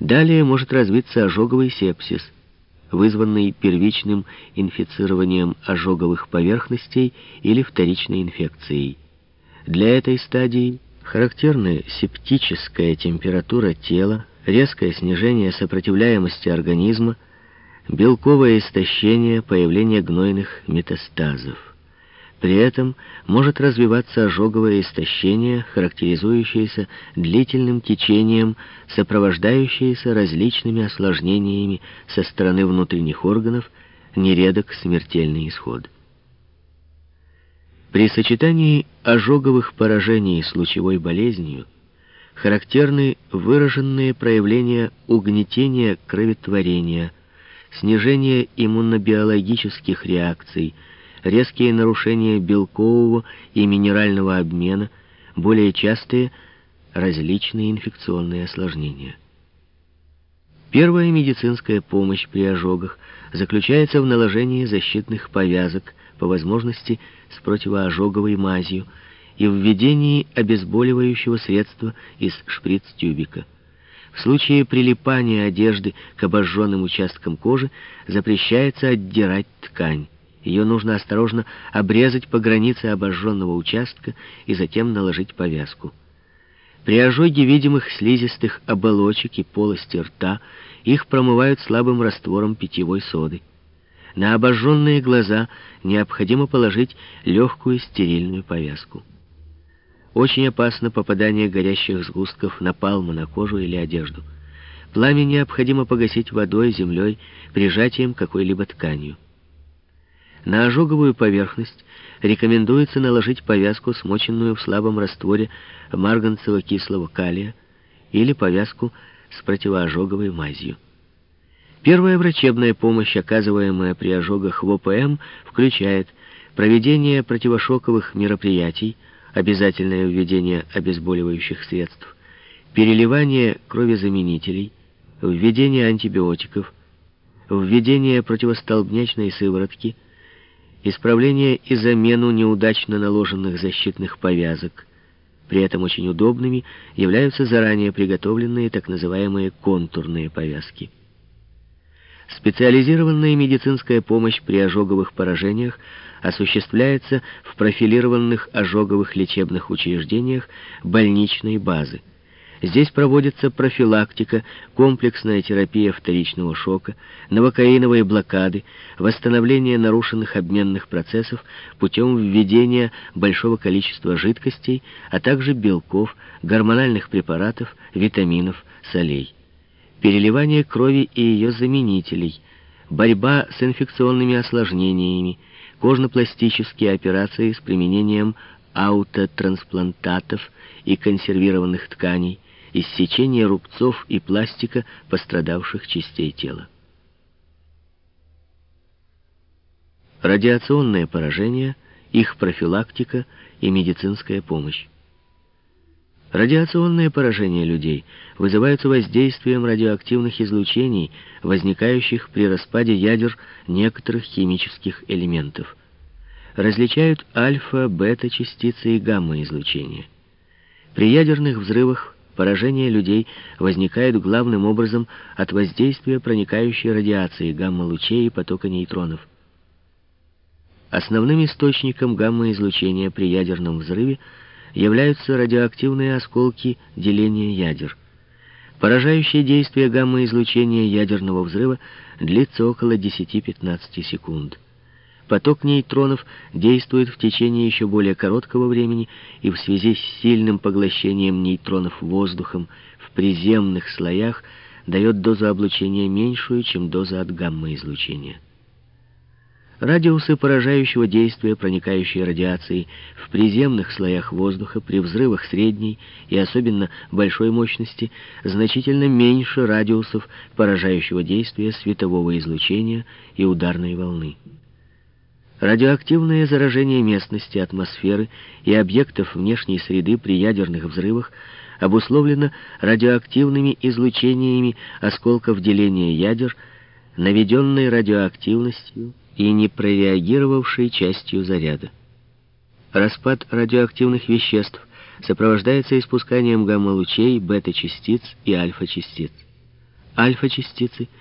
Далее может развиться ожоговый сепсис, вызванный первичным инфицированием ожоговых поверхностей или вторичной инфекцией. Для этой стадии характерны септическая температура тела, резкое снижение сопротивляемости организма, белковое истощение, появление гнойных метастазов. При этом может развиваться ожоговое истощение, характеризующееся длительным течением, сопровождающееся различными осложнениями со стороны внутренних органов, нередок смертельный исход. При сочетании ожоговых поражений с лучевой болезнью характерны выраженные проявления угнетения кроветворения, снижение иммунобиологических реакций, резкие нарушения белкового и минерального обмена, более частые различные инфекционные осложнения. Первая медицинская помощь при ожогах заключается в наложении защитных повязок, по возможности с противоожоговой мазью, и введении обезболивающего средства из шприц-тюбика. В случае прилипания одежды к обожженным участкам кожи запрещается отдирать ткань. Ее нужно осторожно обрезать по границе обожженного участка и затем наложить повязку. При ожоге видимых слизистых оболочек и полости рта их промывают слабым раствором питьевой соды. На обожженные глаза необходимо положить легкую стерильную повязку. Очень опасно попадание горящих сгустков напалма на кожу или одежду. Пламя необходимо погасить водой, землей, прижатием какой-либо тканью. На ожоговую поверхность рекомендуется наложить повязку, смоченную в слабом растворе марганцево-кислого калия, или повязку с противоожоговой мазью. Первая врачебная помощь, оказываемая при ожогах в ОПМ, включает проведение противошоковых мероприятий, обязательное введение обезболивающих средств, переливание кровезаменителей, введение антибиотиков, введение противостолбнячной сыворотки, исправление и замену неудачно наложенных защитных повязок. При этом очень удобными являются заранее приготовленные так называемые контурные повязки. Специализированная медицинская помощь при ожоговых поражениях осуществляется в профилированных ожоговых лечебных учреждениях больничной базы. Здесь проводится профилактика, комплексная терапия вторичного шока, новокаиновые блокады, восстановление нарушенных обменных процессов путем введения большого количества жидкостей, а также белков, гормональных препаратов, витаминов, солей. Переливание крови и ее заменителей, борьба с инфекционными осложнениями, кожно-пластические операции с применением аутотрансплантатов и консервированных тканей, иссечение рубцов и пластика пострадавших частей тела. Радиационное поражение, их профилактика и медицинская помощь. Радиационное поражение людей вызывается воздействием радиоактивных излучений, возникающих при распаде ядер некоторых химических элементов. Различают альфа, бета-частицы и гамма-излучения. При ядерных взрывах поражение людей возникает главным образом от воздействия проникающей радиации гамма-лучей и потока нейтронов. Основным источником гамма-излучения при ядерном взрыве являются радиоактивные осколки деления ядер. Поражающее действие гамма-излучения ядерного взрыва длится около 10-15 секунд. Поток нейтронов действует в течение еще более короткого времени и в связи с сильным поглощением нейтронов воздухом в приземных слоях дает дозу облучения меньшую, чем доза от гамма-излучения. Радиусы поражающего действия проникающей радиации в приземных слоях воздуха при взрывах средней и особенно большой мощности значительно меньше радиусов поражающего действия светового излучения и ударной волны. Радиоактивное заражение местности, атмосферы и объектов внешней среды при ядерных взрывах обусловлено радиоактивными излучениями осколков деления ядер, наведенной радиоактивностью, и не прореагировавшей частью заряда. Распад радиоактивных веществ сопровождается испусканием гамма-лучей, бета-частиц и альфа-частиц. альфа-частицы